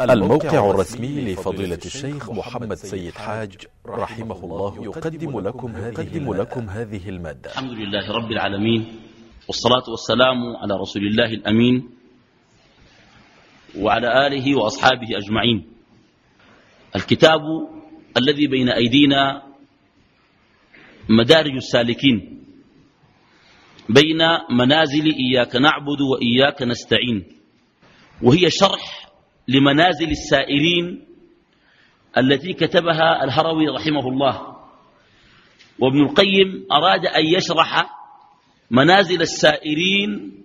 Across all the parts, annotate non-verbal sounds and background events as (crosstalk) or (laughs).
الموقع الرسمي لفضيلة الشيخ محمد سيد حاج رحمه الله يقدم لكم هذه, لكم هذه المادة. الحمد لله رب العالمين والصلاة والسلام على رسول الله الأمين وعلى آله وأصحابه أجمعين. الكتاب الذي بين أيدينا مدارج السالكين بين منازل إياك نعبد وإياك نستعين وهي شرح لمنازل السائرين التي كتبها الهروي رحمه الله. وابن القيم أراد أن يشرح منازل السائرين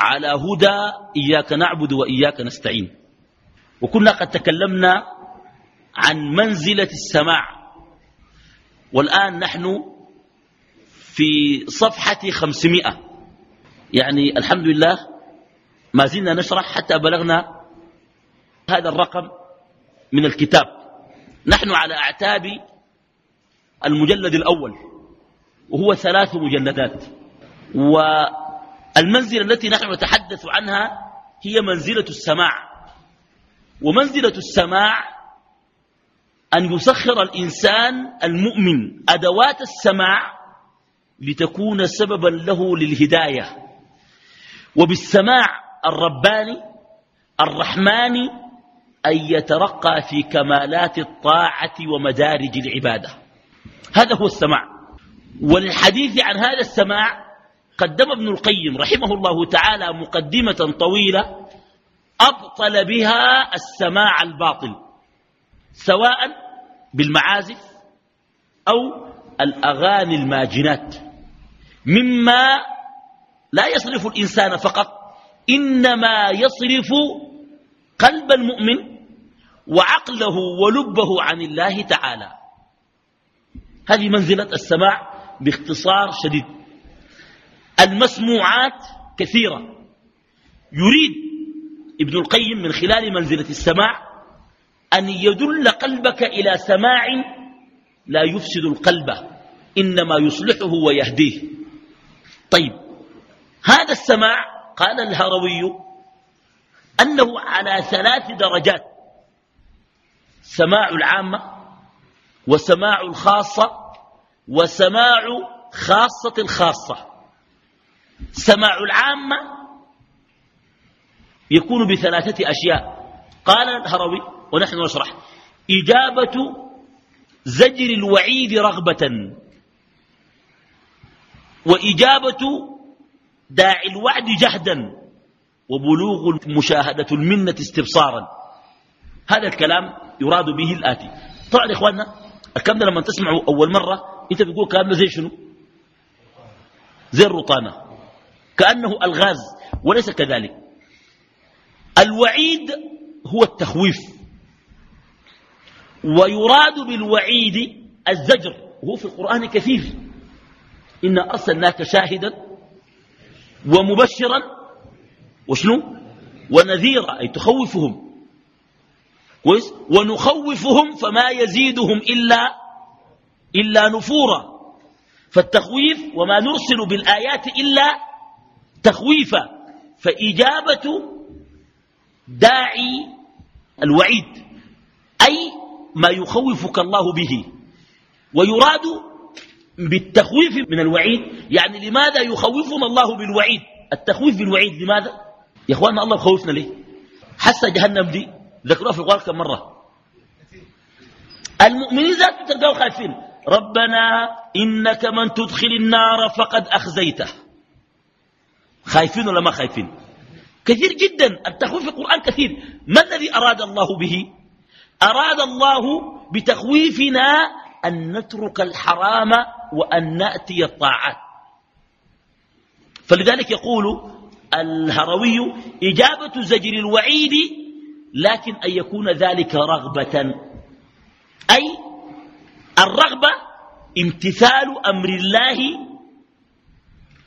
على هدى إياك نعبد وإياك نستعين. وكنا قد تكلمنا عن منزلة السماع. والآن نحن في صفحة خمسمائة. يعني الحمد لله ما زلنا نشرح حتى بلغنا هذا الرقم من الكتاب. نحن على أعتاب المجلد الأول وهو ثلاث مجلدات. والمنزلة التي نحن نتحدث عنها هي منزلة السماع. ومنزلة السماع أن يسخر الإنسان المؤمن أدوات السماع لتكون سببا له للهداية. وبالسماع الرباني الرحماني أن يترقى في كمالات الطاعة ومدارج العبادة. هذا هو السماع. وللحديث عن هذا السماع قدم ابن القيم رحمه الله تعالى مقدمة طويلة أبطل بها السماع الباطل سواء بالمعازف أو الأغاني الماجنات. مما لا يصرف الإنسان فقط إنما يصرف قلب المؤمن وعقله ولبه عن الله تعالى. هذه منزلة السماع باختصار شديد. المسموعات كثيرة. يريد ابن القيم من خلال منزلة السماع أن يدل قلبك إلى سماع لا يفسد القلب إنما يصلحه ويهديه. طيب هذا السماع قال الهروي أنه على ثلاث درجات. سماع العامة وسماع الخاصة وسماع خاصة الخاصة. سماع العامة يكون بثلاثة أشياء. قال الهروي ونحن نشرح. إجابة زجر الوعيد رغبة. وإجابة داعي الوعد جهدا. وبلوغ مشاهدة المنة استبصارا. هذا الكلام يراد به الآتي. طبعا يا إخواننا الكلام ده لما تسمعه أول مرة أنت بتقول كلام زي شنو؟ زي الرطانة. كأنه الغاز وليس كذلك. الوعيد هو التخويف. ويراد بالوعيد الزجر. وهو في القرآن كثير. إنا أرسلناك شاهدا ومبشرا وشنو؟ ونذيرا أي تخوفهم. كويس؟ ونخوفهم فما يزيدهم إلا إلا نفورا. فالتخويف وما نرسل بالآيات إلا تخويفا. فإجابة داعي الوعيد أي ما يخوفك الله به. ويراد بالتخويف من الوعيد يعني لماذا يخوفنا الله بالوعيد؟ التخويف بالوعيد لماذا؟ يا إخواننا الله خوفنا ليه؟ حتى جهنم دي ذكروها في القرآن كم مرة؟ المؤمنين ذات تلقاهم خايفين. ربنا إنك من تدخل النار فقد أخزيته. خايفين ولا ما خايفين؟ كثير جدا. التخويف في القرآن كثير. ما الذي أراد الله به؟ أراد الله بتخويفنا أن نترك الحرام وأن نأتي الطاعات فلذلك يقول الهروي إجابة زجر الوعيد لكن أن يكون ذلك رغبة. أي الرغبة امتثال أمر الله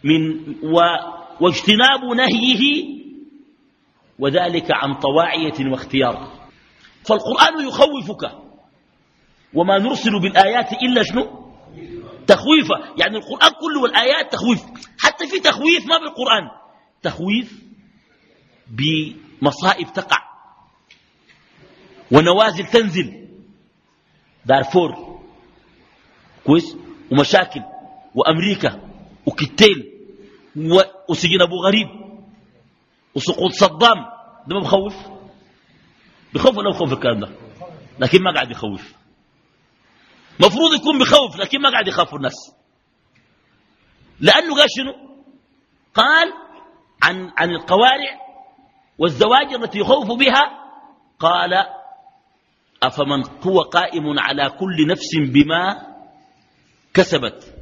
من و واجتناب نهيه وذلك عن طواعية واختيار. فالقرآن يخوفك. وما نرسل بالآيات إلا شنو؟ تخويفا. يعني القرآن كله والآيات تخويف. حتى في تخويف ما بالقرآن. تخويف بمصائب تقع. ونوازل تنزل. دارفور. كويس؟ ومشاكل. وأمريكا. وكتيل. وسجن أبو غريب. وسقوط صدام. ده ما بخوف؟ بخوف ولا بخوف الكلام ده؟ لكن ما قاعد يخوف. مفروض يكون بخوف لكن ما قاعد يخاف الناس. لأنه قال شنو؟ قال عن, عن القوارع والزواج التي يخوف بها. قال أفمن هو قائم على كل نفس بما كسبت.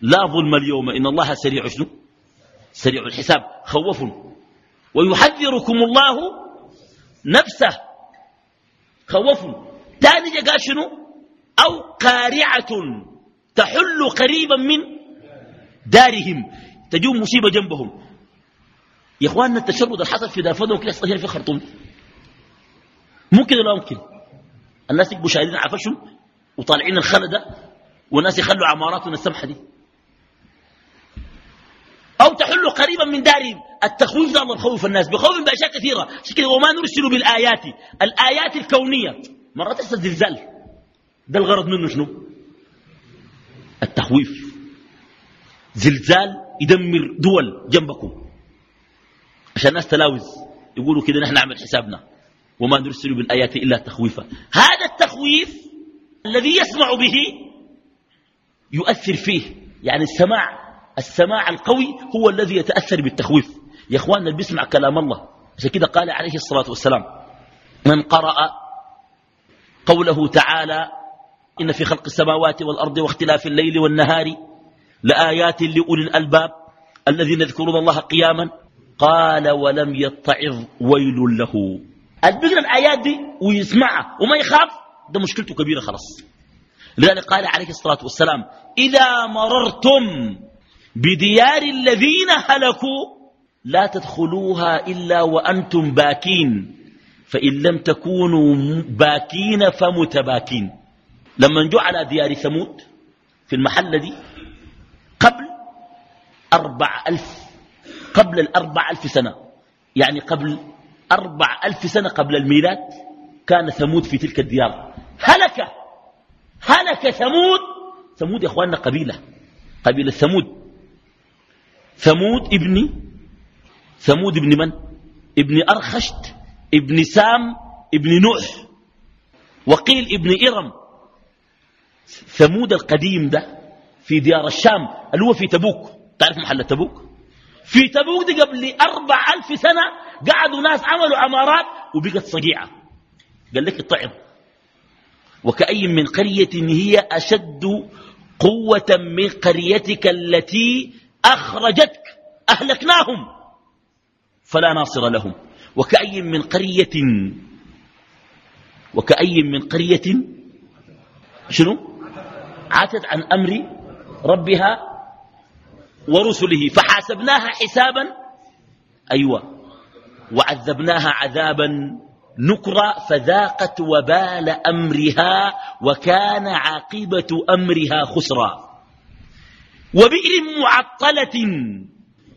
لا ظلم اليوم. إن الله سريع شنو؟ سريع الحساب. خوف. ويحذركم الله نفسه. خوف. تاني قال شنو؟ أو قارعة تحل قريبا من دارهم. تجوم مصيبة جنبهم. يا إخواننا التشرد اللي حصل في دارفور ممكن يحصل في خرطوم. ممكن ولا ممكن؟ الناس يبقوا شايلين عفشهم وطالعين الخلده والناس يخلوا عماراتنا السمحة دي. أو تحل قريبا من دارهم التخويف ده الله يخوف الناس. بخوف بأشياء كثيرة. كده وما نرسل بالآيات. الآيات الكونية. مرات يحصل زلزال. ده الغرض منه شنو؟ التخويف. زلزال يدمر دول جنبكم. عشان الناس تلاوز. يقولوا كده نحن نعمل حسابنا. وما نرسل بالآيات إلا تخويفا. هذا التخويف الذي يسمع به يؤثر فيه. يعني السماع السماع القوي هو الذي يتأثر بالتخويف. يا اخواننا اللي بيسمع كلام الله. عشان كده قال عليه الصلاة والسلام من قرأ قوله تعالى إن في خلق السماوات والأرض واختلاف الليل والنهار لآيات لأولي الألباب الذين يذكرون الله قياما قال ولم يتعظ ويل له. البقرة الآيات دي ويسمعها وما يخاف ده مشكلته كبيرة خلاص. لذلك قال عليه الصلاة والسلام إذا مررتم بديار الذين هلكوا لا تدخلوها إلا وأنتم باكين فإن لم تكونوا باكين فمتباكين. لما نجوا على ديار ثمود في المحلة دي قبل أربع ألف قبل الأربع ألف سنة يعني قبل أربع ألف سنة قبل الميلاد كان ثمود في تلك الديار. هلك هلك ثمود. ثمود يا أخواننا قبيلة قبيلة ثمود. ثمود ابن ثمود ابن من؟ ابن أرخشت ابن سام ابن نوح. وقيل ابن إرم. ثمود القديم ده في ديار الشام اللي هو في تبوك. تعرف محل تبوك؟ في تبوك دي قبل أربع ألف سنة قعدوا ناس عملوا عمارات وبقت صقيعة. قال لك الطعم. وكأي من قرية هي أشد قوة من قريتك التي أخرجتك أهلكناهم. فلا ناصر لهم. وكأي من قرية وكأي من قرية شنو؟ عاتت عن أمر ربها ورسله فحاسبناها حسابا أيوة وعذبناها عذابا نكرا فذاقت وبال أمرها وكان عاقبة أمرها خسرا. وبئر معطلة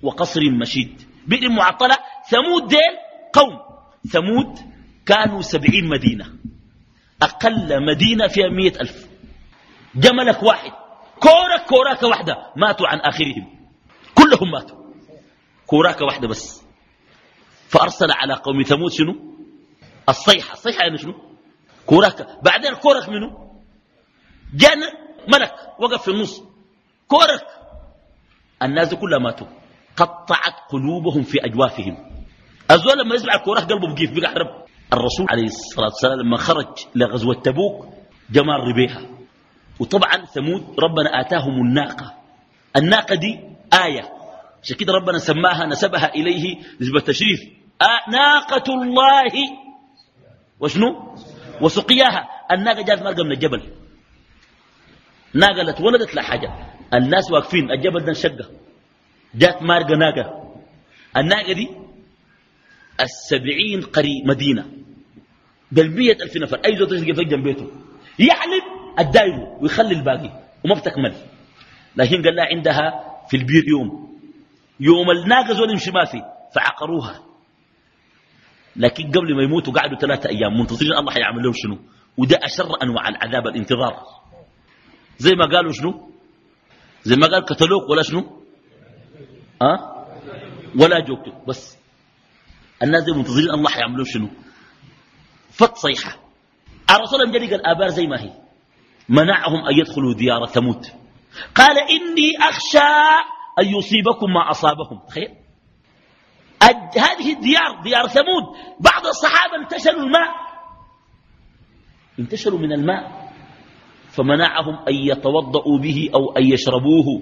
وقصر مشيد. بئر معطلة ثمود ديل قوم. ثمود كانوا سبعين مدينة. أقل مدينة فيها مئة ألف. جمل واحد. كورك كوراك واحدة ماتوا عن آخرهم. كلهم ماتوا. كوراك واحدة بس. فأرسل على قوم ثمود شنو؟ الصيحة. الصيحة يعني شنو؟ كوراك. بعدين كوراك منه جانا ملك. وقف في النص. كورك. الناس كلها ماتوا. قطعت قلوبهم في أجوافهم. الزول لما يسمع الكوراك قلبه بقيف بقى حرب. الرسول عليه الصلاة والسلام لما خرج لغزوة تبوك جمال ربيها وطبعا ثمود ربنا آتاهم الناقة. الناقة دي آية. عشان كده ربنا سماها نسبها إليه نسبة تشريف. آه ناقة الله. وشنو؟ وسقياها. الناقة جات مرقة من الجبل. ناقة ولدت لا حاجة. الناس واقفين. الجبل ده انشقه. جات مارقة ناقة. الناقة دي السبعين قري مدينة. بالمية ألف نفر. أي زوج تلقى في جنب بيته. يحلب الداير ويخلي الباقي وما بتكمل لكن قال لها عندها في البير يوم. يوم الناقة زول يمشي ما في فعقروها. لكن قبل ما يموتوا قعدوا ثلاثة أيام. منتظرين الله حيعمل لهم شنو؟ وده أشر أنواع العذاب الانتظار. زي ما قالوا شنو؟ زي ما قال كتلوك ولا شنو؟ أه؟ ولا جوك بس. الناس دي منتظرين الله حيعمل لهم شنو؟ فت صيحة. الرسول قال الآبار زي ما هي. منعهم أن يدخلوا ديار ثمود قال إني أخشى أن يصيبكم ما أصابهم تخيل. هذه الديار ديار ثمود. بعض الصحابة انتشلوا الماء. انتشلوا من الماء. فمنعهم أن يتوضأوا به أو أن يشربوه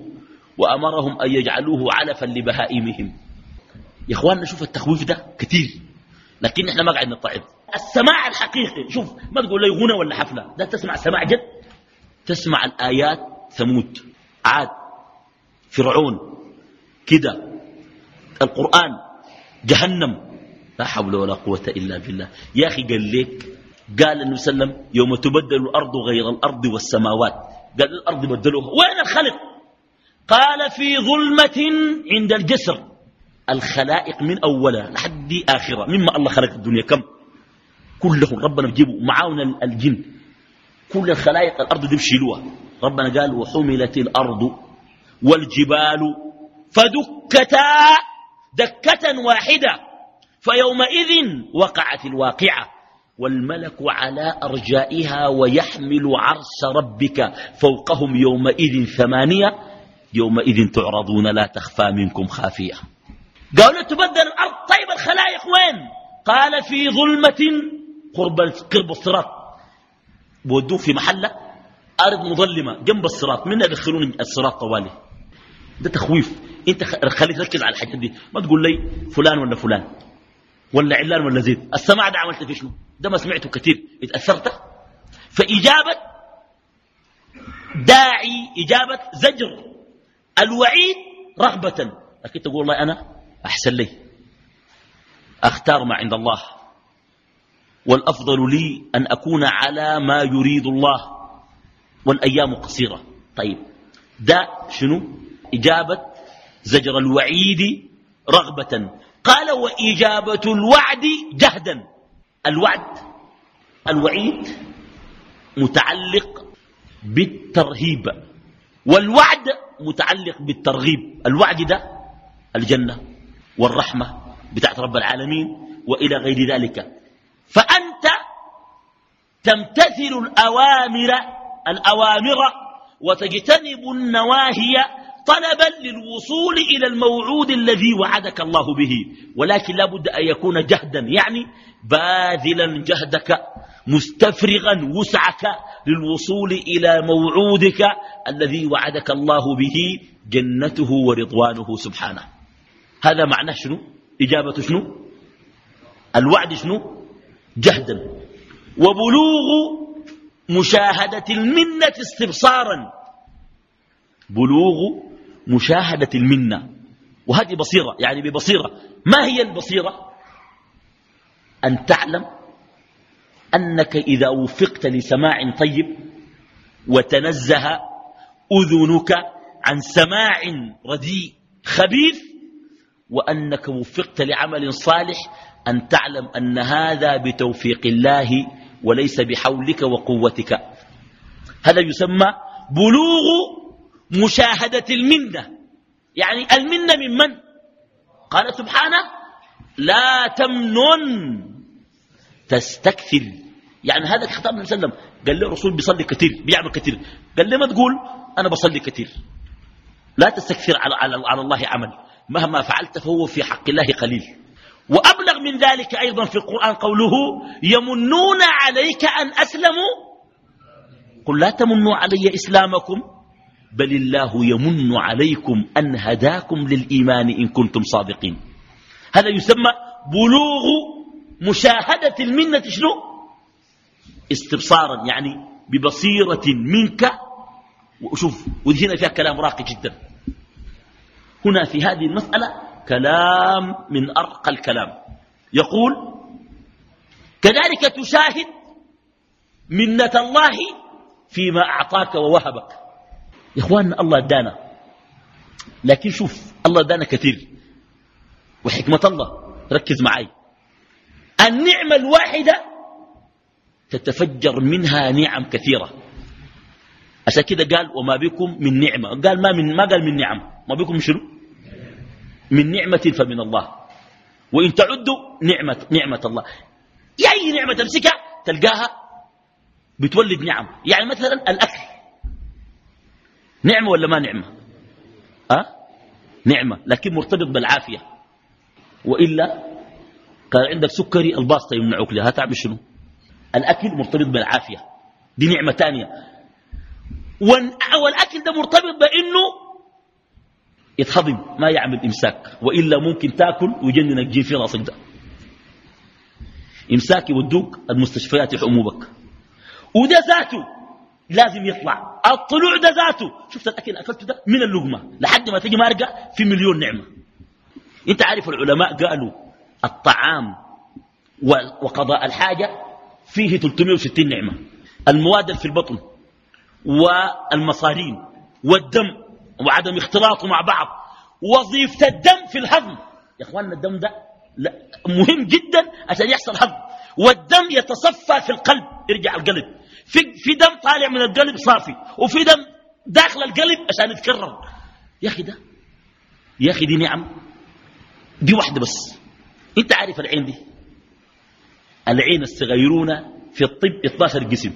وأمرهم أن يجعلوه علفا لبهائمهم. يا إخواننا شوف التخويف ده كثير لكن إحنا ما قاعد نطعم السماع الحقيقي شوف ما تقول لي غنى ولا حفلة. ده تسمع سماع جد؟ تسمع الآيات ثمود عاد فرعون كده القرآن جهنم. لا حول ولا قوة إلا بالله. يا أخي قال لك قال النبي صلى الله عليه وسلم يوم تبدل الأرض غير الأرض والسماوات. قال الأرض بدلوها. وين الخلق؟ قال في ظلمة عند الجسر. الخلائق من أولها لحد آخرة. مما الله خلق الدنيا. كم؟ كلهم. ربنا بجيبوا معاون الجن. كل الخلائق الأرض دي بشيلوها ربنا قال وحملت الأرض والجبال فدكتا دكة واحدة فيومئذ وقعت الواقعة. والملك على أرجائها ويحمل عرش ربك فوقهم يومئذ ثمانية يومئذ تعرضون لا تخفى منكم خافية. قالوا تبدل الأرض؟ طيب الخلائق وين؟ قال في ظلمة قرب الصراط. بودوه في محلة. أرض مظلمة جنب الصراط. من يدخلون الصراط طوالي؟ ده تخويف. أنت خليك تركز على الحاجات دي. ما تقول لي فلان ولا فلان ولا علان ولا زيد. السماع ده عملت فيه شنو؟ ده ما سمعته كثير اتأثرت؟ فإجابة داعي إجابة زجر. الوعيد رغبة. لكن تقول والله أنا أحسن لي. أختار ما عند الله. والأفضل لي أن أكون على ما يريد الله. والأيام قصيرة. طيب ده شنو؟ إجابة زجر الوعيد رغبة. قال وإجابة الوعد جهدا. الوعد الوعيد متعلق بالترهيب والوعد متعلق بالترغيب. الوعد ده الجنة والرحمة بتاعت رب العالمين وإلى غير ذلك. فأنت تمتثل الأوامر الأوامر وتجتنب النواهي طلبا للوصول إلى الموعود الذي وعدك الله به. ولكن لا بد أن يكون جهدا يعني باذلا جهدك مستفرغا وسعك للوصول إلى موعودك الذي وعدك الله به جنته ورضوانه سبحانه. هذا معناه شنو؟ إجابة شنو؟ الوعد شنو؟ جهدا. وبلوغ مشاهدة المنة استبصارا. بلوغ مشاهدة المنة. وهذه بصيرة يعني ببصيرة. ما هي البصيرة؟ أن تعلم أنك إذا وفقت لسماع طيب وتنزه أذنك عن سماع رديء خبيث وأنك وفقت لعمل صالح أن تعلم أن هذا بتوفيق الله وليس بحولك وقوتك. هذا يسمى بلوغ مشاهدة المنة. يعني المنة من من؟ قال سبحانه لا تمنن تستكثر. يعني هذا خطاب النبي صلى الله عليه وسلم. قال له الرسول بيصلي كثير بيعمل كثير. قال له ما تقول؟ أنا بصلي كثير. لا تستكثر على, على, على الله عمل. مهما فعلت فهو في حق الله قليل. وأبلغ من ذلك أيضا في القرآن قوله يمنون عليك أن أسلموا. قل لا تمنوا علي إسلامكم بل الله يمن عليكم أن هداكم للإيمان إن كنتم صادقين. هذا يسمى بلوغ مشاهدة المنة شنو؟ استبصارا يعني ببصيرة منك. وشوف ودي هنا فيها كلام راقي جدا. هنا في هذه المسألة كلام من أرقى الكلام. يقول كذلك تشاهد منة الله فيما أعطاك ووهبك. يا إخواننا الله ادانا لكن شوف الله ادانا كثير. وحكمة الله ركز معي. النعمة الواحدة تتفجر منها نعم كثيرة. عشان كده قال وما بكم من نعمة. قال ما من ما قال من نعم. ما بكم شنو؟ من نعمة فمن الله. وإن تعدوا نعمة نعمة الله. أي نعمة تمسكها تلقاها بتولد نعم. يعني مثلا الأكل. نعمة ولا ما نعمة؟ أه؟ نعمة لكن مرتبط بالعافية. وإلا كان عندك سكري الباسطة يمنعوك لها. تعمل شنو؟ الأكل مرتبط بالعافية. دي نعمة تانية. والأكل ده مرتبط بأنه يتهضم ما يعمل إمساك. وإلا ممكن تأكل ويجننك جين في رأسك ده. إمساك يودوك المستشفيات يحموبك وده ذاته لازم يطلع. الطلوع ده ذاته. شفت الأكل أكلته ده؟ من اللقمة. لحد ما تجي مارقة في مليون نعمة. أنت عارف العلماء قالوا الطعام وقضاء الحاجة فيه 360 نعمة. المواد في البطن والمصارين والدم وعدم اختلاطه مع بعض. وظيفة الدم في الهضم. يا إخواننا الدم ده لا مهم جدا عشان يحصل هضم. والدم يتصفى في القلب. يرجع القلب. في, في دم طالع من القلب صافي وفي دم داخل القلب عشان يتكرر. يا أخي ده يا أخي دي نعم. دي واحدة بس. أنت عارف العين دي؟ العين الصغيرون في الطب 12 قسم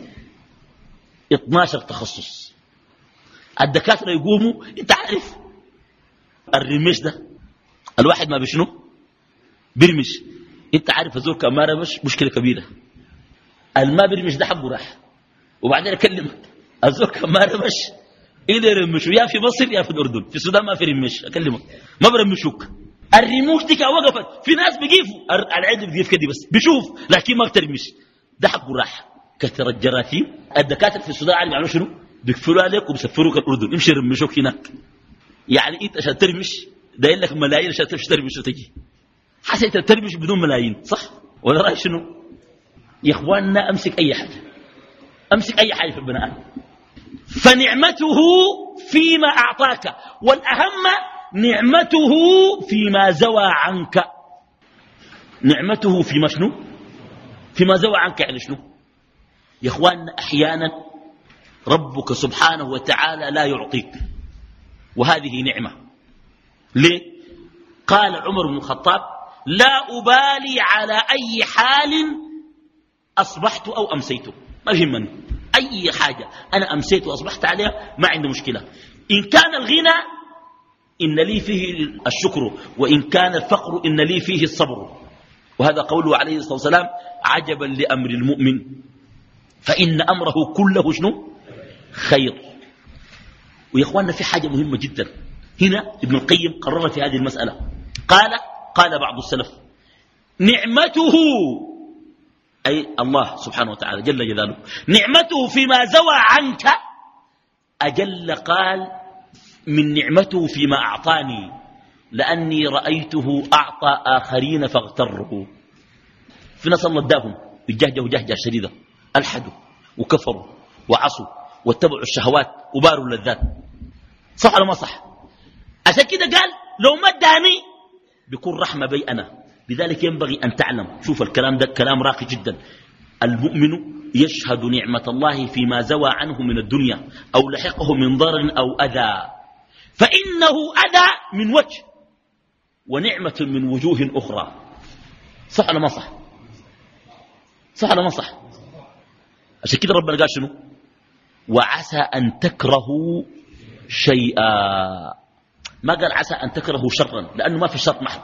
12 تخصص. الدكاترة يقوموا انت عارف الرمش ده الواحد ما بشنو برمش انت عارف الزور كان ما رمش؟ مشكلة كبيرة. الما برمش ده حقه راح. وبعدين اكلمك الزور كان ما رمش. إذا يرمشوا. يا في مصر يا في الأردن. في السودان ما في رمش. أكلمك. ما برمشوك. الرموش دي وقفت. في ناس بيقيفوا العيد بيقيف كده بس. بيشوف. لكن ما بترمش. ده حقه راح. كثر الجراثيم الدكاترة في السودان عارف يعملوا شنو؟ بيقفلوا عليك وبيسفروك الاردن امشي رمشوك هناك. يعني إنت عشان ترمش داير لك ملايين عشان تمشي ترمش وتجي. حتى إنت ترمش بدون ملايين صح؟ ولا رأيك شنو؟ يا اخواننا أمسك أي حاجة. أمسك أي حاجة في البناء. فنعمته فيما أعطاك والأهم نعمته فيما زوى عنك. نعمته فيما شنو؟ فيما زوى عنك يعني شنو؟ يا اخواننا أحيانا ربك سبحانه وتعالى لا يعطيك. وهذه نعمة. ليه؟ قال عمر بن الخطاب لا أبالي على أي حال أصبحت أو أمسيت. ما يهمني أي حاجة أنا أمسيت وأصبحت عليها ما عندي مشكلة. إن كان الغنى إن لي فيه الشكر وإن كان الفقر إن لي فيه الصبر. وهذا قوله عليه الصلاة والسلام عجبا لأمر المؤمن. فإن أمره كله شنو؟ خير. ويا إخواننا في حاجة مهمة جدا. هنا ابن القيم قرر في هذه المسألة. قال قال بعض السلف نعمته أي الله سبحانه وتعالى جل جلاله نعمته فيما زوى عنك أجل قال من نعمته فيما أعطاني لأني رأيته أعطى آخرين فاغتروا في ناس الله اداهم بجهجه جهجة شديدة ألحدوا وكفروا وعصوا. واتبعوا الشهوات وباروا اللذات صح ولا ما صح؟ عشان كده قال لو ما اداني بيكون رحمة بي أنا. لذلك ينبغي أن تعلم. شوف الكلام ده كلام راقي جدا. المؤمن يشهد نعمة الله فيما زوى عنه من الدنيا أو لحقه من ضرر أو أذى. فإنه أذى من وجه ونعمة من وجوه أخرى. صح ولا ما صح؟ صح ولا ما صح؟ عشان كده ربنا قال شنو؟ وعسى أن تكرهوا شيئا. ما قال عسى أن تكرهوا شرا؟ لأنه ما في شر محض.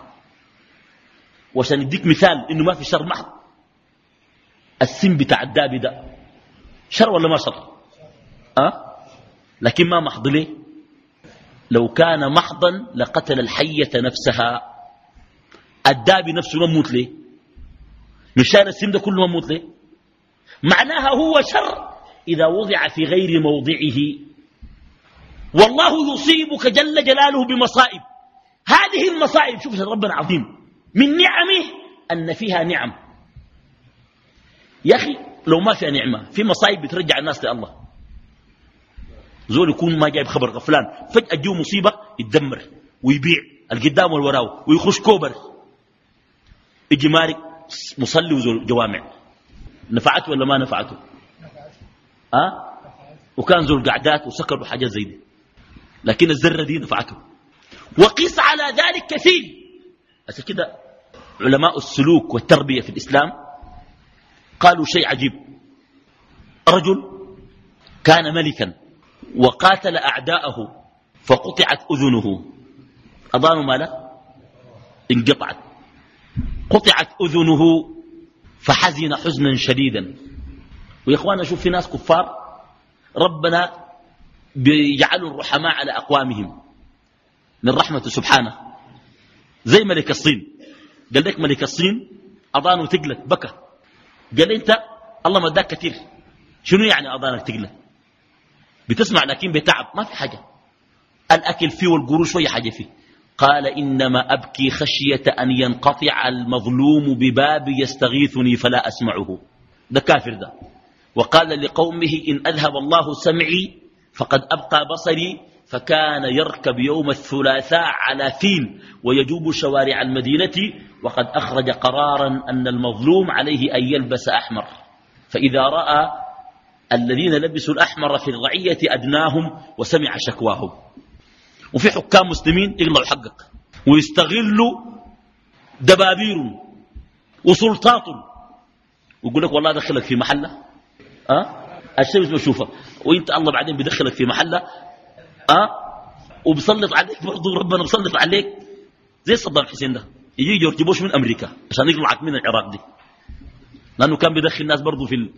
وعشان يديك مثال إنه ما في شر محض. السن بتاع الدابي ده شر ولا ما شر؟ أه؟ لكن ما محض ليه؟ لو كان محضا لقتل الحية نفسها. الدابي نفسه ما موت ليه؟ مشان السم ده كله ما موت ليه؟ معناها هو شر. إذا وضع في غير موضعه. والله يصيبك جل جلاله بمصائب. هذه المصائب شوف ربنا عظيم من نعمه أن فيها نعم. يا أخي لو ما فيها نعمة في مصائب بترجع الناس لله زول يكون ما جايب خبر غفلان فجأة تجيه مصيبة يتدمر ويبيع القدام والوراه ويخش كوبر. يجي مارك مصلي وزول جوامع. نفعته ولا ما نفعته؟ أه؟ وكان ذو القعدات وسكر وحاجات زي دي. لكن الزرة دي نفعته وقيس على ذلك كثير. عشان كده علماء السلوك والتربية في الإسلام قالوا شيء عجيب. رجل كان ملكا وقاتل أعداءه فقطعت أذنه. أضانوا ماله انقطعت. قطعت أذنه فحزن حزنا شديدا. ويا إخوانا شوف في ناس كفار ربنا بيجعلوا الرحماء على أقوامهم من رحمته سبحانه. زي ملك الصين. قال لك ملك الصين أضانه تقلت بكى. قال أنت الله ما اداك كثير. شنو يعني أضانك تقلت بتسمع لكن بتعب ما في حاجة. الأكل فيه والقروش شوية حاجة فيه. قال إنما أبكي خشية أن ينقطع المظلوم بباب يستغيثني فلا أسمعه. ده كافر ده. وقال لقومه إن أذهب الله سمعي فقد أبقى بصري فكان يركب يوم الثلاثاء على فيل ويجوب شوارع المدينة وقد أخرج قرارا أن المظلوم عليه أن يلبس أحمر. فإذا رأى الذين لبسوا الأحمر في الرعية أدناهم وسمع شكواهم. وفي حكام مسلمين يقلعوا حقك. ويستغلوا دبابير وسلطات. ويقول لك والله دخلك في محلة. أه؟ الشمس بشوفها وانت الله بعدين بيدخلك في محلة أه؟ وبيسلط عليك برضه ربنا بيسلط عليك. زي صدام حسين ده. يجي جورج بوش من أمريكا عشان يقلعك من العراق دي. لأنه كان بيدخل الناس برضه في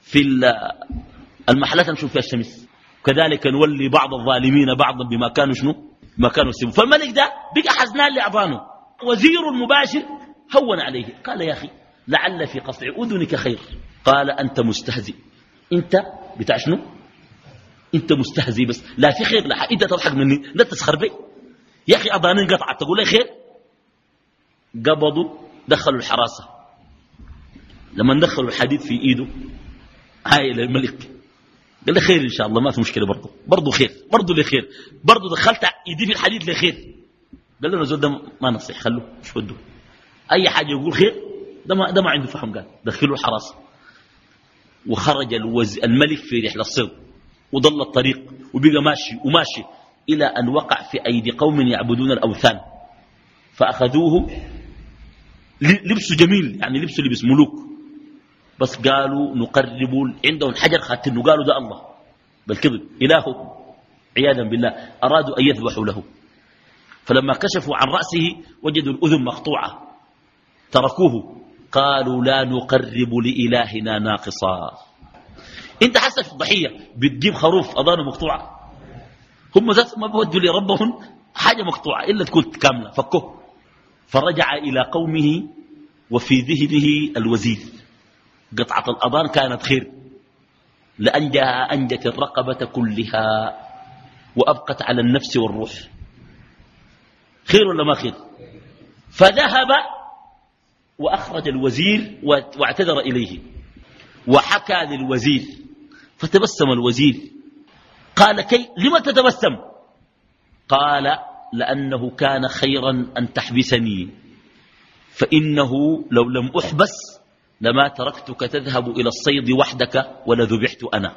في ال المحلات نشوف فيها الشمس. كذلك نولي بعض الظالمين بعضا بما كانوا شنو؟ ما كانوا يسبوا فالملك ده بقى حزنان لأعضانه وزير المباشر هون عليه. قال يا أخي لعل في قصع أذنك خير. قال أنت مستهزئ. أنت بتاع شنو؟ أنت مستهزئ بس. لا في خير لا أنت تضحك مني. لا تسخر بي. يا أخي أضاني انقطعت تقول لي خير؟ قبضوا دخلوا الحراسة. لما دخلوا الحديد في إيده هاي الملك. قال لي خير إن شاء الله ما في مشكلة برضه برضه خير برضه لخير برضه دخلت يدي في الحديد لخير قال له زول ده ما نصيح خلوه مش وده أي حاجة يقول خير ده ما, ده ما عنده فهم قال. دخلوا الحراسة. وخرج الوز... الملك في رحلة الصيد وضل الطريق وبقى ماشي وماشي إلى أن وقع في أيدي قوم يعبدون الأوثان. فأخذوه لبسه جميل يعني لبسه لبس ملوك. بس قالوا نقرب عندهم حجر خاتم قالوا ده الله. بل كذب إله عياذا بالله أرادوا أن يذبحوا له. فلما كشفوا عن رأسه وجدوا الأذن مقطوعة. تركوه. قالوا لا نقرب لإلهنا ناقصا. انت حسك في الضحية بتجيب خروف أضانه مقطوعة؟ هم ذات ما بودوا لربهم حاجة مقطوعة إلا تكون كاملة فكوه فرجع إلى قومه وفي ذهنه الوزير. قطعة الأضان كانت خير. لأنجها أنجت الرقبة كلها وأبقت على النفس والروح. خير ولا ما خير؟ فذهب وأخرج الوزير واعتذر إليه. وحكى للوزير فتبسم الوزير. قال كي لما تتبسم؟ قال لأنه كان خيرا أن تحبسني. فإنه لو لم أحبس لما تركتك تذهب إلى الصيد وحدك ولذبحت أنا.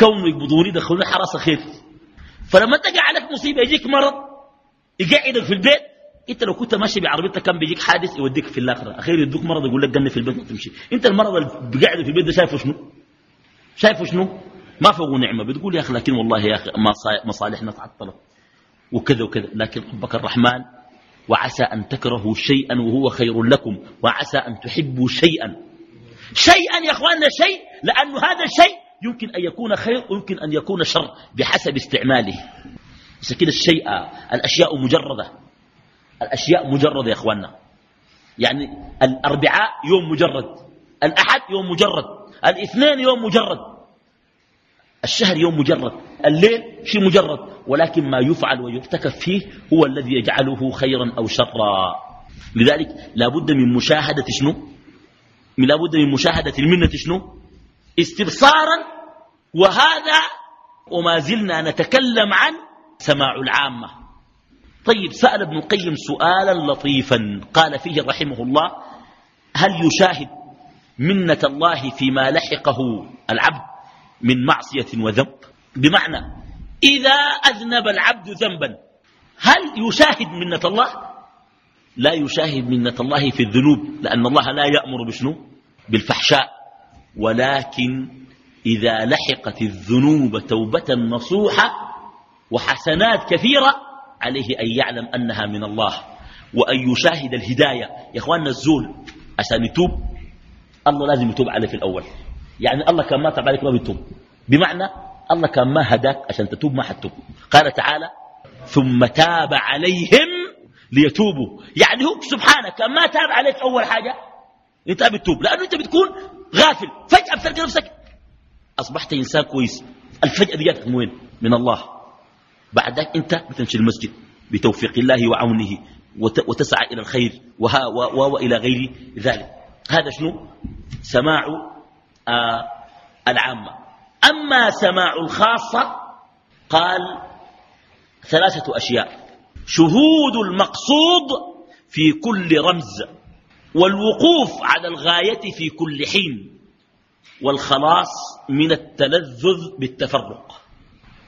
كونوا يقبضوني دخلوني حراسة خير. فلما تقع عليك مصيبة يجيك مرض يقعدك في البيت انت لو كنت ماشي بعربيتك كان بيجيك حادث يوديك في الآخرة. أخير يدوك مرض يقول لك جنة في البيت تمشي. انت المرض اللي قاعد في البيت ده شايفه شنو؟ شايفه شنو؟ ما فوق نعمة. بتقول يا أخي لكن والله يا أخي مصالحنا تعطلت وكذا وكذا. لكن ربك الرحمن وعسى أن تكرهوا شيئا وهو خير لكم. وعسى أن تحبوا شيئا. شيئا يا أخواننا شيء. لأن هذا الشيء يمكن أن يكون خير ويمكن أن يكون شر بحسب استعماله. بس كده الشيء الأشياء مجردة. الأشياء مجردة يا أخواننا. يعني الأربعاء يوم مجرد الأحد يوم مجرد الاثنين يوم مجرد. الشهر يوم مجرد الليل شيء مجرد ولكن ما يفعل ويرتكب فيه هو الذي يجعله خيرا أو شرا. لذلك لابد من مشاهدة شنو؟ لابد من مشاهدة المنة شنو؟ استبصارا وهذا وما زلنا نتكلم عن سماع العامة. طيب سأل ابن القيم سؤالا لطيفا. قال فيه رحمه الله هل يشاهد منة الله فيما لحقه العبد من معصية وذنب؟ بمعنى إذا أذنب العبد ذنبا هل يشاهد منة الله؟ لا يشاهد منة الله في الذنوب لأن الله لا يأمر بشنو؟ بالفحشاء. ولكن إذا لحقت الذنوب توبة نصوحة وحسنات كثيرة عليه أن يعلم أنها من الله وأن يشاهد الهداية. يا أخواننا الزول عشان يتوب الله لازم يتوب عليه في الأول. يعني الله كان ما تاب عليك ما بيتوب بمعنى الله كان ما هداك عشان تتوب ما حتوب قال تعالى ثم تاب عليهم ليتوبوا. يعني هو سبحانه كان ما تاب عليك أول حاجة إنت بتتوب. لأنه أنت بتكون غافل. فجأة بتلقى نفسك أصبحت إنسان كويس. الفجأة دي جاتك من وين؟ من الله. بعدك أنت بتمشي المسجد بتوفيق الله وعونه وتسعى إلى الخير وها وإلى غير ذلك. هذا شنو؟ سماع آه العامة. أما سماع الخاصة قال ثلاثة أشياء. شهود المقصود في كل رمز والوقوف على الغاية في كل حين والخلاص من التلذذ بالتفرق.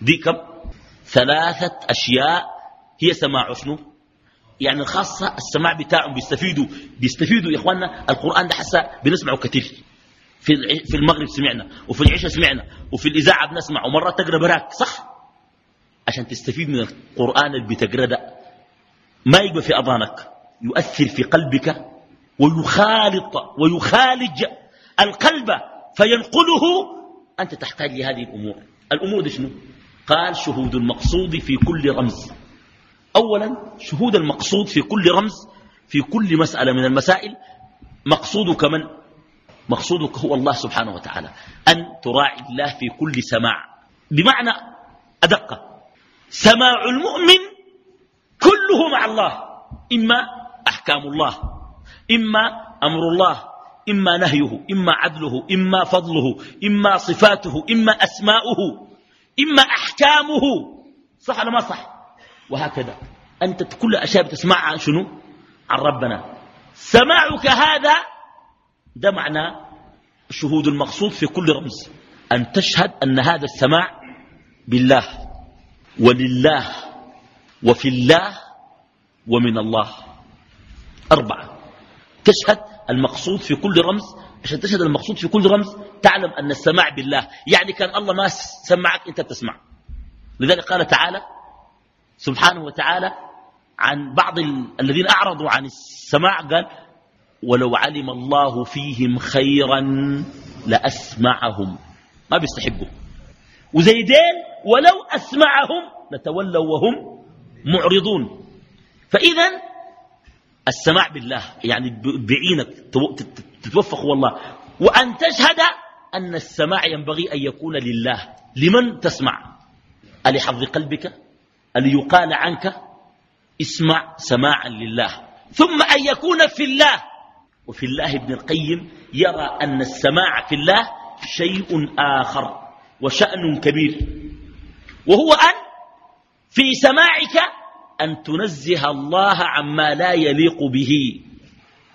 دي كم؟ ثلاثة أشياء. هي سماع شنو؟ يعني الخاصة السماع بتاعهم بيستفيدوا بيستفيدوا يا إخواننا. القرآن ده حسا بنسمعه كثير في في المغرب سمعنا وفي العشاء سمعنا وفي الإذاعة بنسمع ومرات تقرأ براك صح؟ عشان تستفيد من القرآن اللي بتقرأ ده. ما يبقى في أذانك. يؤثر في قلبك ويخالط ويخالج القلب فينقله. أنت تحتاج لهذه الأمور. الأمور دي شنو؟ قال شهود المقصود في كل رمز. أولا شهود المقصود في كل رمز في كل مسألة من المسائل مقصودك من؟ مقصودك هو الله سبحانه وتعالى. أن تراعي الله في كل سماع. بمعنى أدق. سماع المؤمن كله مع الله. إما أحكام الله إما أمر الله إما نهيه إما عدله إما فضله إما صفاته إما أسماؤه. إما أحكامه صح ولا ما صح؟ وهكذا. أنت كل أشياء بتسمعها شنو؟ عن ربنا. سماعك هذا ده معنى الشهود المقصود في كل رمز. أن تشهد أن هذا السماع بالله ولله وفي الله ومن الله. أربعة. تشهد المقصود في كل رمز عشان تشهد المقصود في كل رمز تعلم أن السماع بالله. يعني كان الله ما سمعك أنت بتسمع. لذلك قال تعالى سبحانه وتعالى عن بعض الذين أعرضوا عن السماع قال ولو علم الله فيهم خيرا لأسمعهم. ما بيستحقوا. وزيدين ولو أسمعهم لتولوا وهم معرضون. فإذا السماع بالله يعني بعينك تتوفق والله. وأن تشهد أن السماع ينبغي أن يكون لله. لمن تسمع؟ ألحظ قلبك؟ أليقال عنك؟ اسمع سماعا لله. ثم أن يكون في الله. وفي الله ابن القيم يرى أن السماع في الله شيء آخر وشأن كبير. وهو أن في سماعك أن تنزه الله عما لا يليق به.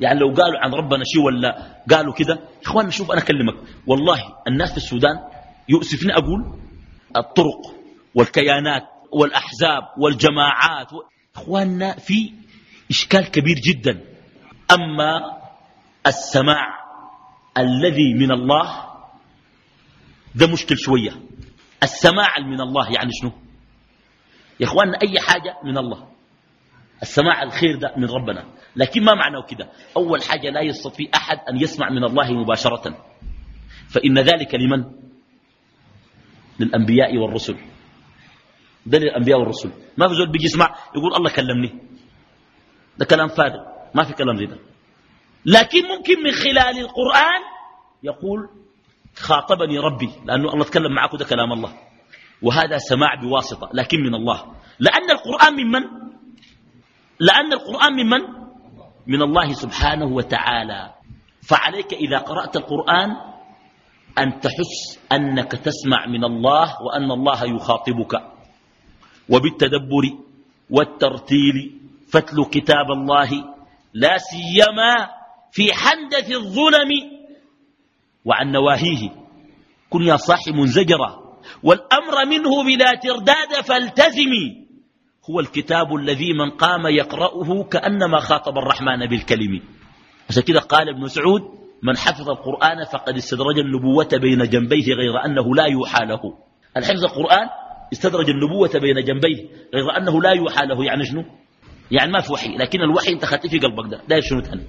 يعني لو قالوا عن ربنا شيء ولا قالوا كده إخواننا شوف أنا أكلمك. والله الناس في السودان يؤسفني أقول الطرق والكيانات والأحزاب والجماعات و... إخواننا في إشكال كبير جدا. أما السماع الذي من الله ده مشكل شوية. السماع من الله يعني شنو؟ يا إخواننا أي حاجة من الله. السماع الخير ده من ربنا. لكن ما معناه كده؟ أول حاجة لا يستطيع أحد أن يسمع من الله مباشرة. فإن ذلك لمن؟ للأنبياء والرسل. ده للأنبياء والرسل. ما في زول بيجي يسمع يقول الله كلمني. ده كلام فارغ ما في كلام زي ده. لكن ممكن من خلال القرآن يقول خاطبني ربي لأنه الله تكلم معك ده كلام الله. وهذا سماع بواسطة لكن من الله. لأن القرآن ممن لأن القرآن ممن من؟ الله سبحانه وتعالى. فعليك إذا قرأت القرآن أن تحس أنك تسمع من الله وأن الله يخاطبك. وبالتدبر والترتيل فتل كتاب الله لا سيما في حندث الظلم وعن نواهيه. كن يا صاحي منزجرا والأمر منه بلا ترداد فالتزمي. هو الكتاب الذي من قام يقرأه كأنما خاطب الرحمن بالكلم عشان كده قال ابن سعود من حفظ القرآن فقد استدرج النبوة بين جنبيه غير أنه لا يوحى له. الحفظ القرآن استدرج النبوة بين جنبيه غير أنه لا يوحى له يعني شنو؟ يعني ما في وحي لكن الوحي انت خدت في قلبك ده ده شنو تهني؟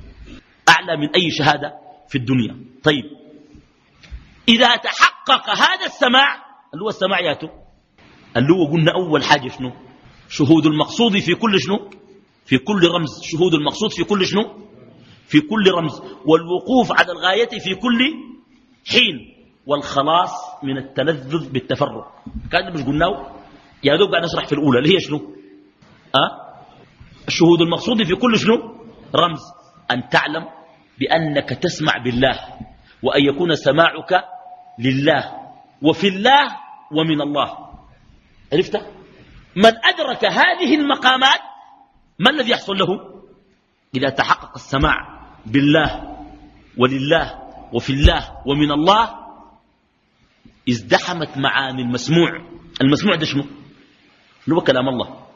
أعلى من أي شهادة في الدنيا. طيب. إذا تحقق هذا السماع اللي هو السماع ياتو اللي هو قلنا أول حاجة شنو؟ شهود المقصود في كل شنو؟ في كل رمز. شهود المقصود في كل شنو؟ في كل رمز. والوقوف على الغاية في كل حين. والخلاص من التلذذ بالتفرق. كان مش قلناه يا دوب قاعد نشرح في الأولى. اللي هي شنو؟ أه؟ الشهود المقصود في كل شنو؟ رمز. أن تعلم بأنك تسمع بالله وأن يكون سماعك لله. وفي الله ومن الله. عرفت؟ من أدرك هذه المقامات ما الذي يحصل له؟ إذا تحقق السماع بالله ولله وفي الله ومن الله ازدحمت معاني المسموع. المسموع ده شنو؟ هو كلام الله.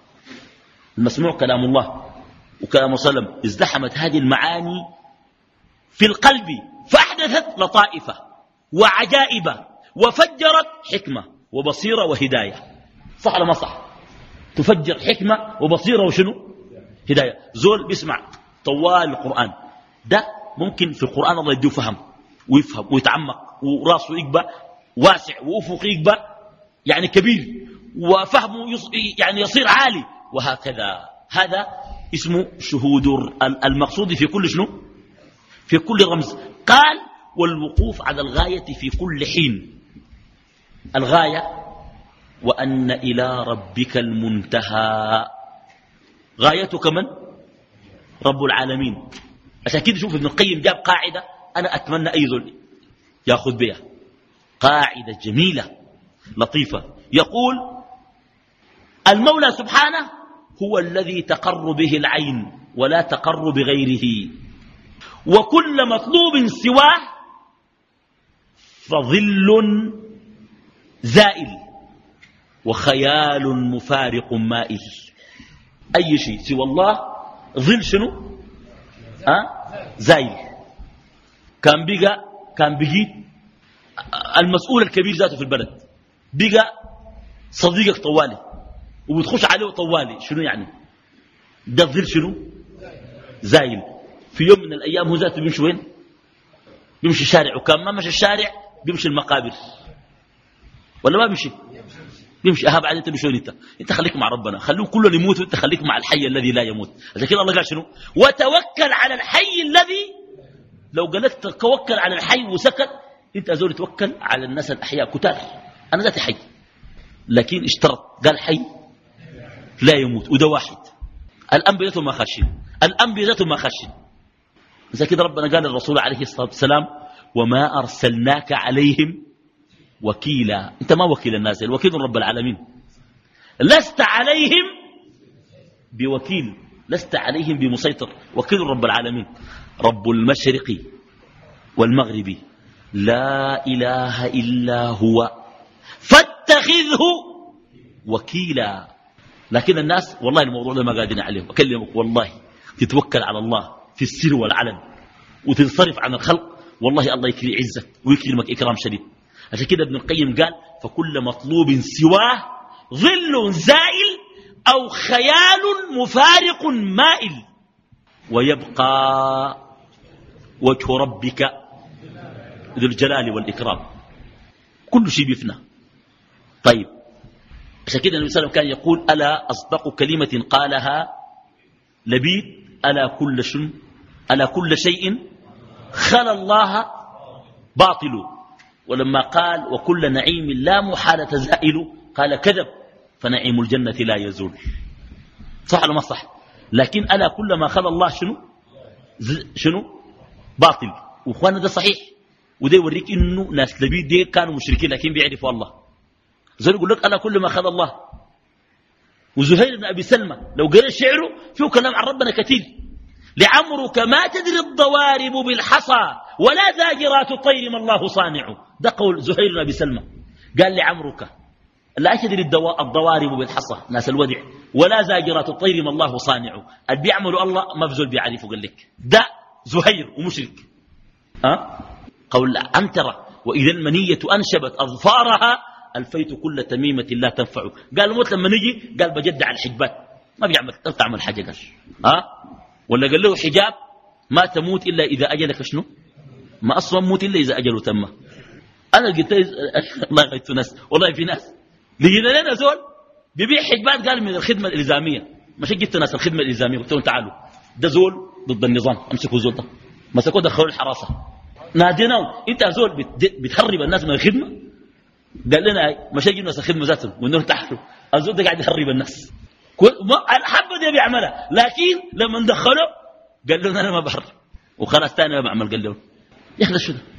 المسموع كلام الله وكلام وسلم. ازدحمت هذه المعاني في القلب فأحدثت لطائف وعجائب وفجرت حكمة وبصيرة وهداية. صح ولا ما صح؟ تفجر حكمة وبصيرة وشنو؟ هداية. زول بيسمع طوال القرآن. ده ممكن في القرآن الله يديه فهم ويفهم ويتعمق وراسه يقبى واسع وأفق يقبى يعني كبير وفهمه يعني يصير عالي. وهكذا. هذا اسمه شهود المقصود في كل شنو؟ في كل رمز. قال والوقوف على الغاية في كل حين. الغاية وأن إلى ربك المنتهى. غايتك من؟ رب العالمين. عشان كده شوف ابن القيم جاب قاعدة أنا أتمنى أي ذل يأخذ بها. قاعدة جميلة لطيفة. يقول المولى سبحانه هو الذي تقر به العين ولا تقر بغيره. وكل مطلوب سواه فظل زائل. وخيال مفارق مائل أي شيء سوى الله؟ ظل شنو؟ أه؟ زائل كان بقى كان بقي المسؤول الكبير ذاته في البلد. بقى صديقك طوالي. وبتخش عليه طوالي. شنو يعني؟ ده الظل شنو؟ زايل. في يوم من الأيام هو ذاته بيمشي وين؟ بيمشي شارع. وكان ما مشي الشارع بيمشي المقابر. ولا ما بيمشي؟ بيمشي أها بعد انت بشو أنت؟ أنت خليك مع ربنا. خلوه كله يموت وأنت خليك مع الحي الذي لا يموت. عشان كده الله قال شنو؟ وتوكل على الحي الذي لو قالت توكل على الحي وسكت أنت ازول توكل على الناس الأحياء كتار. أنا ذاتي حي. لكن اشترط قال حي لا يموت. وده واحد. الأنبياء ما خاشين. الأنبياء ما خاشين. زي كده ربنا قال للرسول عليه الصلاة والسلام وما أرسلناك عليهم وكيلا. انت ما وكيل الناس الوكيل رب العالمين. لست عليهم بوكيل لست عليهم بمسيطر وكيل رب العالمين. رب المشرق والمغرب لا إله إلا هو فاتخذه وكيلا. لكن الناس والله الموضوع ده ما قادرين عليه. أكلمك والله تتوكل على الله في السر والعلن وتنصرف عن الخلق والله الله يكري عزك ويكرمك إكرام شديد. عشان كده ابن القيم قال فكل مطلوب سواه ظل زائل أو خيال مفارق مائل. ويبقى وجه ربك ذو الجلال والإكرام. كل شيء بيفنى. طيب عشان كده النبي صلى الله عليه وسلم كان يقول ألا أصدق كلمة قالها لبيد؟ ألا كل شيء ألا كل شيء خلى الله باطل؟ ولما قال وكل نعيم لا محالة زائل قال كذب فنعيم الجنة لا يزول. صح ولا ما صح؟ لكن ألا كل ما خلى الله شنو؟ شنو؟ باطل. واخوانا ده صحيح. وده يوريك إنه ناس لبيد دي كانوا مشركين لكن بيعرفوا الله. زي يقول لك أنا كل ما خلى الله. وزهير بن أبي سلمى لو قرأ شعره فيه كلام عن ربنا كثير. لعمرك ما تدري الضوارب بالحصى ولا ذاجرات الطير ما الله صانع. ده قول زهير بن أبي سلمى قال لعمرك لا تدري الضوارب بالحصى ناس الودع ولا زاجرات الطير ما الله صانع. اللي بيعملوا الله ما بزول بيعرفه قال لك. ده زهير ومشرك. أه؟ قول عنترة وإذا المنية أنشبت أظفارها ألفيت كل تميمة لا تنفع. قال الموت لما نجي قال بجدع الحجبات. ما بيعمل تعمل حاجة قال. أه؟ ولا قال له حجاب ما تموت إلا إذا أجلك شنو؟ ما أصلا موت إلا إذا أجله تم. أنا قلت الله غيت (laughs) ناس والله في ناس. لقينا لنا زول بيبيع حجبات قال من الخدمة الإلزامية. مش جبت ناس الخدمة الإلزامية. قلت لهم تعالوا. ده زول ضد النظام. امسكوا زول ده. مسكوه دخلوا الحراسة ناديناه. انت زول بتهرب الناس من الخدمة؟ قال لنا مش جبنا ناس الخدمة ذاتهم قلنا تعالوا الزول ده قاعد يهرب الناس. الحبة دي بيعملها. لكن لما دخلوا قال لهم أنا ما بهرب وخلاص ثاني ما بعمل قال لهم. يا أخي شو ده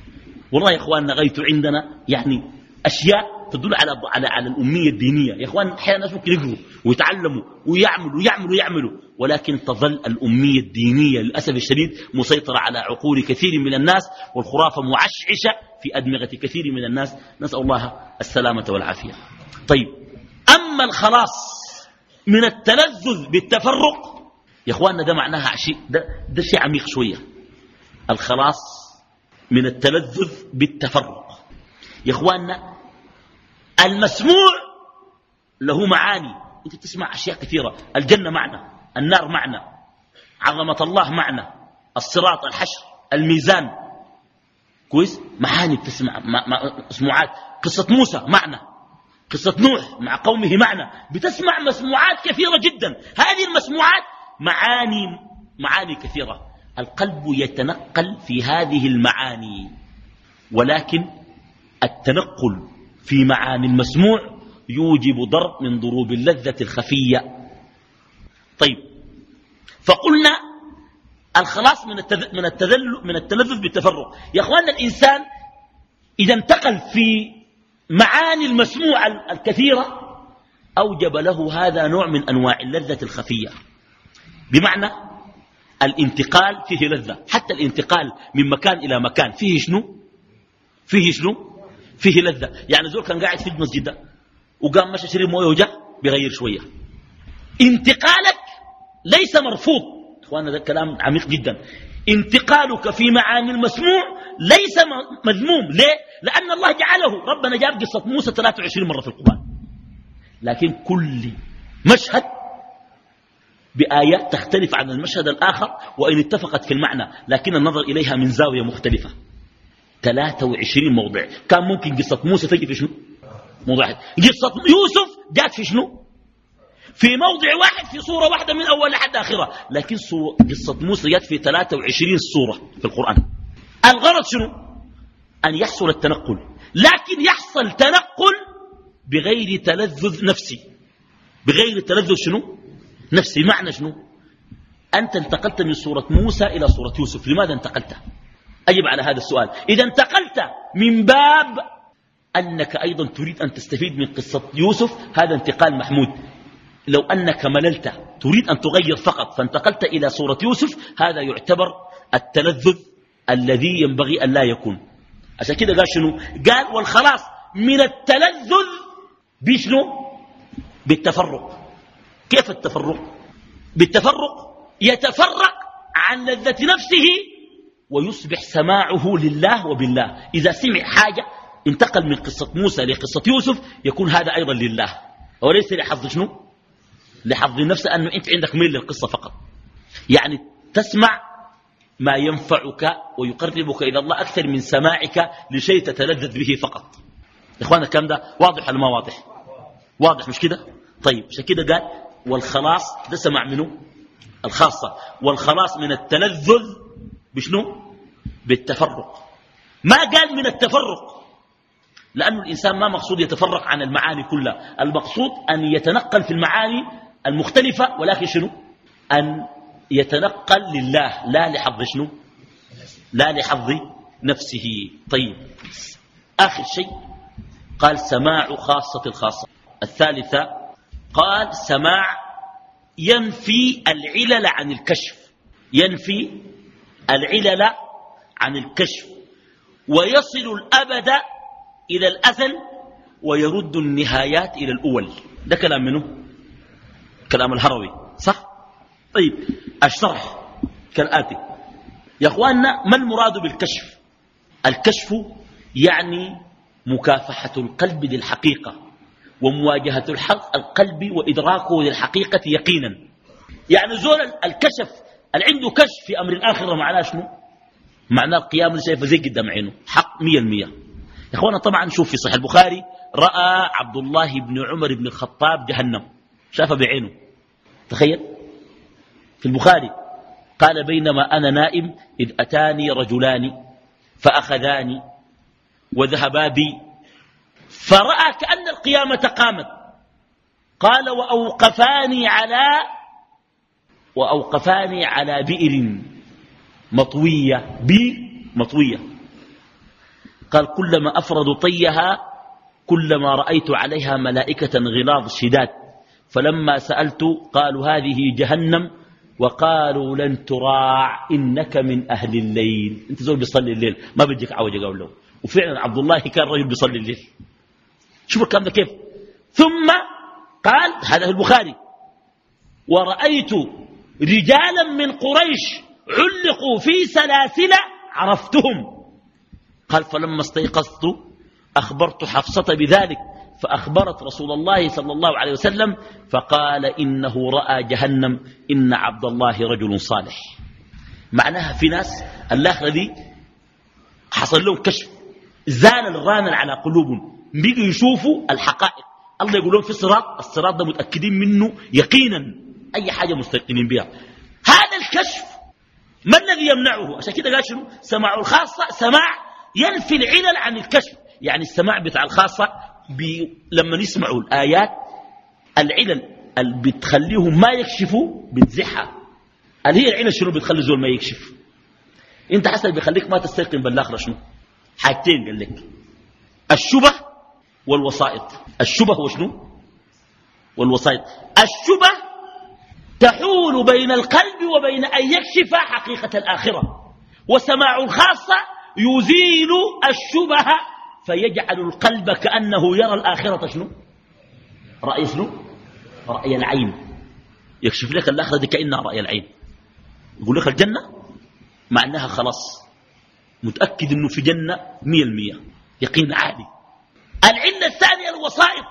والله يا اخواننا غايته عندنا يعني أشياء تدل على على على الأمية الدينية. يا إخوان أحيانا الناس ممكن يقروا ويتعلموا ويعملوا ويعملوا ويعملوا ولكن تظل الأمية الدينية للأسف الشديد مسيطرة على عقول كثير من الناس والخرافة معشعشة في أدمغة كثير من الناس. نسأل الله السلامة والعافية. طيب أما الخلاص من التلذذ بالتفرق يا اخواننا ده معناها شيء ده, ده شيء عميق شوية. الخلاص من التلذذ بالتفرق. يا إخواننا المسموع له معاني. أنت تسمع أشياء كثيرة. الجنة معنى النار معنى عظمة الله معنى الصراط الحشر الميزان. كويس؟ معاني بتسمع مسموعات. قصة موسى معنى قصة نوح مع قومه معنى بتسمع مسموعات كثيرة جدا. هذه المسموعات معاني معاني كثيرة. القلب يتنقل في هذه المعاني ولكن التنقل في معاني المسموع يوجب ضرب من ضروب اللذة الخفية. طيب فقلنا الخلاص من من التذل من التلذذ بالتفرق. يا اخواننا الإنسان إذا انتقل في معاني المسموع الكثيرة أوجب له هذا نوع من أنواع اللذة الخفية. بمعنى الانتقال فيه لذة. حتى الانتقال من مكان إلى مكان فيه شنو؟ فيه شنو؟ فيه لذة. يعني زول كان قاعد في المسجد ده وقام مشى شرب موية وجاء بغير شوية. انتقالك ليس مرفوض. اخوانا ده كلام عميق جدا. انتقالك في معاني المسموع ليس مذموم. ليه؟ لأن الله جعله. ربنا جاب قصة موسى 23 مرة في القرآن. لكن كل مشهد بآيات تختلف عن المشهد الآخر وإن اتفقت في المعنى لكن النظر إليها من زاوية مختلفة. 23 موضع. كان ممكن قصة موسى تجي في شنو؟ موضع واحد. قصة يوسف جات في شنو؟ في موضع واحد في صورة واحدة من أول لحد آخرة. لكن قصة موسى جات في 23 صورة في القرآن. الغرض شنو؟ أن يحصل التنقل. لكن يحصل تنقل بغير تلذذ نفسي. بغير تلذذ شنو؟ نفسي معنى شنو؟ أنت انتقلت من صورة موسى إلى صورة يوسف. لماذا انتقلت؟ أجب على هذا السؤال. إذا انتقلت من باب أنك أيضا تريد أن تستفيد من قصة يوسف هذا انتقال محمود. لو أنك مللت تريد أن تغير فقط فانتقلت إلى صورة يوسف هذا يعتبر التلذذ الذي ينبغي أن لا يكون. عشان كده قال شنو؟ قال والخلاص من التلذذ بشنو؟ بالتفرق. كيف التفرق؟ بالتفرق يتفرق عن لذة نفسه ويصبح سماعه لله وبالله. إذا سمع حاجة انتقل من قصة موسى لقصة يوسف يكون هذا أيضا لله. وليس لحظ شنو؟ لحظ نفسه أنه أنت عندك ميل للقصة فقط. يعني تسمع ما ينفعك ويقربك إلى الله أكثر من سماعك لشيء تتلذذ به فقط. إخوانا الكلام ده واضح ولا ما واضح؟ واضح مش كده؟ طيب عشان كده قال والخلاص ده سمع منه؟ الخاصة. والخلاص من التلذذ بشنو؟ بالتفرق. ما قال من التفرق؟ لأن الإنسان ما مقصود يتفرق عن المعاني كلها. المقصود أن يتنقل في المعاني المختلفة ولكن شنو؟ أن يتنقل لله لا لحظ شنو؟ لا لحظ نفسه. طيب. آخر شيء قال سماع خاصة الخاصة. الثالثة قال سماع ينفي العلل عن الكشف. ينفي العلل عن الكشف. ويصل الأبد إلى الأزل ويرد النهايات إلى الأول. ده كلام منه؟ كلام الهروي صح؟ طيب الشرح كالآتي. يا أخواننا ما المراد بالكشف؟ الكشف يعني مكافحة القلب للحقيقة. ومواجهة القلب وإدراكه للحقيقة يقينا. يعني زول الكشف اللي عنده كشف في أمر الآخرة معناه شنو؟ معناه القيام اللي شايفه زي قدام عينه. حق مية المية. يا أخوانا طبعا شوف في صحيح البخاري رأى عبد الله بن عمر بن الخطاب جهنم. شافها بعينه. تخيل. في البخاري قال بينما أنا نائم إذ أتاني رجلان فأخذاني وذهبا بي فرأى كأن القيامة قامت. قال وأوقفاني على وأوقفاني على بئر مطوية بئر مطوية. قال كلما أفرد طيها كلما رأيت عليها ملائكة غلاظ شداد. فلما سألت قالوا هذه جهنم وقالوا لن تراع إنك من أهل الليل. أنت زول بيصلي الليل ما بدك عوجة قول له وفعلا عبد الله كان رجل بيصلي الليل. شوف الكلام ده كيف. ثم قال هذا في البخاري ورأيت رجالا من قريش علقوا في سلاسل عرفتهم. قال فلما استيقظت أخبرت حفصة بذلك فأخبرت رسول الله صلى الله عليه وسلم فقال إنه رأى جهنم إن عبد الله رجل صالح. معناها في ناس الآخرة دي حصل لهم كشف زال الران على قلوبهم. بيجوا يشوفوا الحقائق. الله يقول لهم في صراط الصراط ده متأكدين منه يقينا. أي حاجة مستيقنين بها هذا الكشف ما الذي يمنعه؟ عشان كده قال شنو؟ سماع الخاصة سماع ينفي العلل عن الكشف. يعني السماع بتاع الخاصة بي لما يسمعوا الآيات العلل اللي بتخليهم ما يكشفوا بتزحها اللي هي العلل شنو بتخلي زول ما يكشف؟ انت حسن بيخليك ما تستيقن بالآخرة شنو؟ حاجتين قال لك. الشبه والوسائط. الشبه هو شنو والوسائط. الشبه تحول بين القلب وبين أن يكشف حقيقة الآخرة وسماع الخاصة يزيل الشبه فيجعل القلب كأنه يرى الآخرة شنو؟ رأي شنو؟ رأي العين. يكشف لك الآخرة دي كأنها رأي العين. يقول لك الجنة مع أنها خلاص متأكد أنه في جنة مية المية. يقين عالي العلة الثانية الوسائط.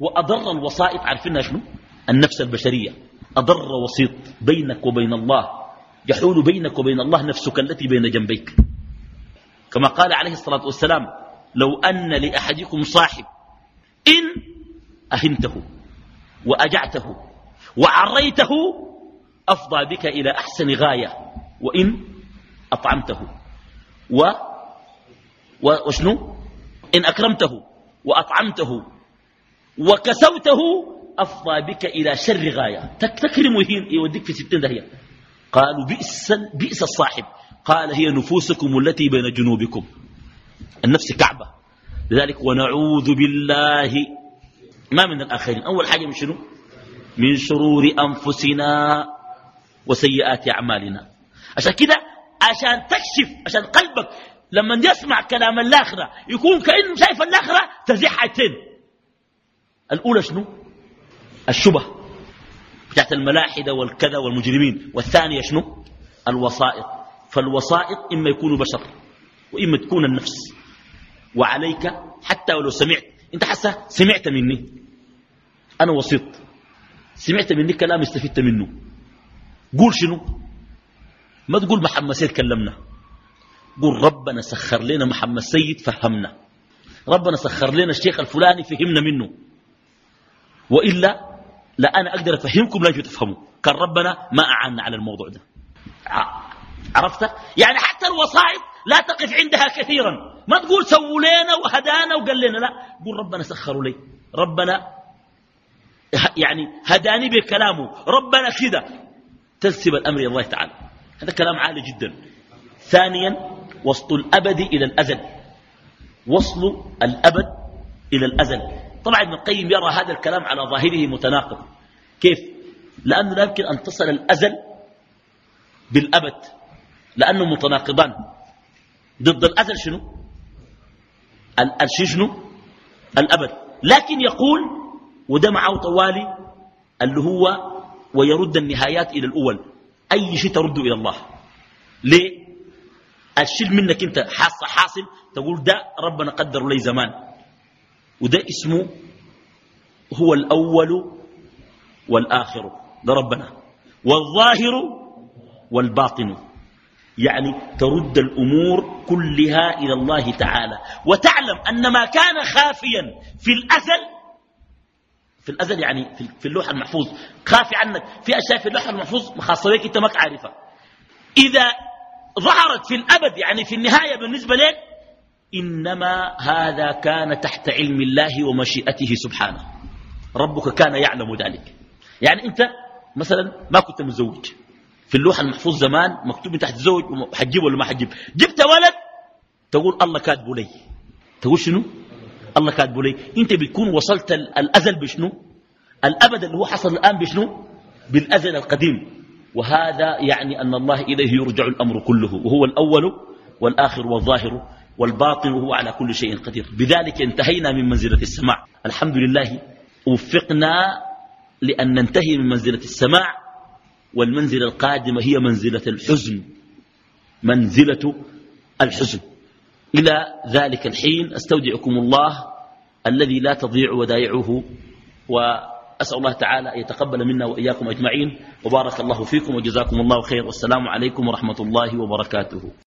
وأضر الوسائط عارفينها شنو؟ النفس البشرية. أضر وسيط بينك وبين الله. يحول بينك وبين الله نفسك التي بين جنبيك. كما قال عليه الصلاة والسلام لو أن لأحدكم صاحب إن أهنته وأجعته وعريته أفضى بك إلى أحسن غاية. وإن أطعمته. و وشنو؟ إن أكرمته وأطعمته وكسوته أفضى بك إلى شر غاية. تكرم يوديك في ستين دهية قالوا بئس, بئس الصاحب. قال هي نفوسكم التي بين جنوبكم. النفس كعبة. لذلك ونعوذ بالله. ما من الآخرين. أول حاجة من شنو؟ من شرور أنفسنا وسيئات أعمالنا. عشان كده عشان تكشف عشان قلبك لما يسمع كلام الآخرة يكون كأنه شايف الآخرة تزيح حيتين الأولى شنو؟ الشبه بتاعت الملاحدة والكذا والمجرمين. والثانية شنو؟ الوسائط. فالوسائط إما يكونوا بشر وإما تكون النفس. وعليك حتى ولو سمعت. أنت حسا سمعت مني. أنا وسيط سمعت مني كلام استفدت منه. قول شنو؟ ما تقول محمد سيد كلمنا. قول ربنا سخر لنا محمد سيد فهمنا. ربنا سخر لنا الشيخ الفلاني فهمنا منه. وإلا لا أنا أقدر أفهمكم لا تفهموا. كان ربنا ما أعنا على الموضوع ده. عرفت؟ يعني حتى الوسائط لا تقف عندها كثيرا. ما تقول سووا لنا وهدانا وقال لنا لا. قول ربنا سخروا لي. ربنا يعني هداني بكلامه. ربنا كذا تنسب الأمر إلى الله تعالى. هذا كلام عالي جدا. ثانيا وصل الأبد إلى الأزل. وصل الأبد إلى الأزل. طبعا ابن القيم يرى هذا الكلام على ظاهره متناقض. كيف؟ لأنه لا يمكن أن تصل الأزل بالأبد. لأنه متناقضان. ضد الأزل شنو؟ الشيء شنو؟ الأبد. لكن يقول وده معه طوالي اللي هو ويرد النهايات إلى الأول. أي شيء ترد إلى الله. ليه؟ الشيء منك أنت حاصل حاصل. تقول ده ربنا قدر لي زمان. وده اسمه هو الأول والآخر. ده ربنا. والظاهر والباطن. يعني ترد الأمور كلها إلى الله تعالى. وتعلم أن ما كان خافيا في الأزل في الأزل يعني في اللوح المحفوظ. خافي عنك. في أشياء في اللوح المحفوظ خاصة بك أنت ما عارفها إذا ظهرت في الأبد يعني في النهاية بالنسبة لك إنما هذا كان تحت علم الله ومشيئته سبحانه. ربك كان يعلم ذلك. يعني أنت مثلا ما كنت متزوج. في اللوح المحفوظ زمان مكتوب تحت زوج حجيب ولا ما حجيب جبت ولد تقول الله كاتبه لي تقول شنو؟ الله كاتبه لي أنت بتكون وصلت الأزل بشنو؟ الأبد اللي هو حصل الآن بشنو؟ بالأزل القديم. وهذا يعني أن الله إليه يرجع الأمر كله وهو الأول والآخر والظاهر والباطن وهو على كل شيء قدير. بذلك انتهينا من منزلة السماع. الحمد لله وفقنا لأن ننتهي من منزلة السماع والمنزلة القادمة هي منزلة الحزن. منزلة الحزن. إلى ذلك الحين أستودعكم الله الذي لا تضيع ودائعه وأسأل الله تعالى أن يتقبل منا وإياكم أجمعين. وبارك الله فيكم وجزاكم الله خير. والسلام عليكم ورحمة الله وبركاته.